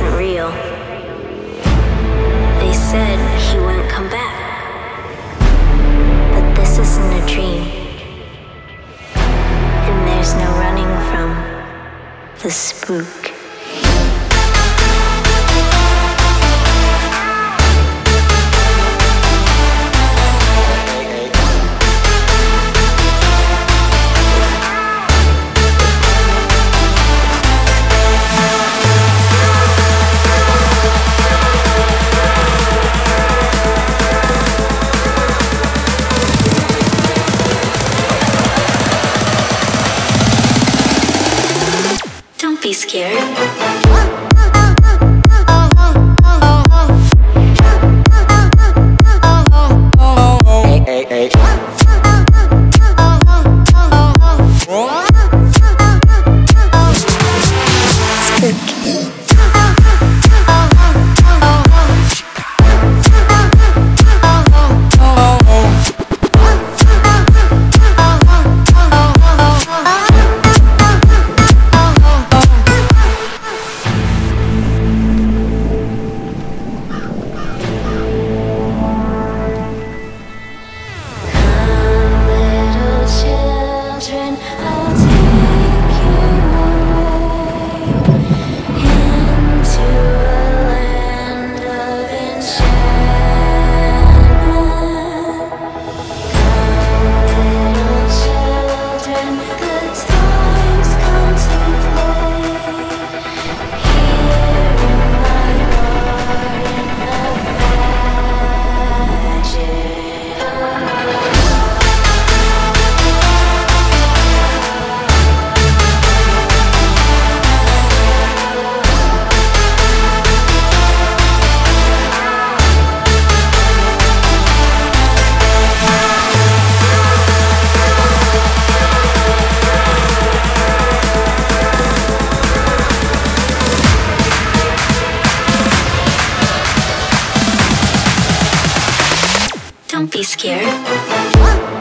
wasn't real. They said he wouldn't come back. But this isn't a dream. And there's no running from the spook. Scared. Don't be scared.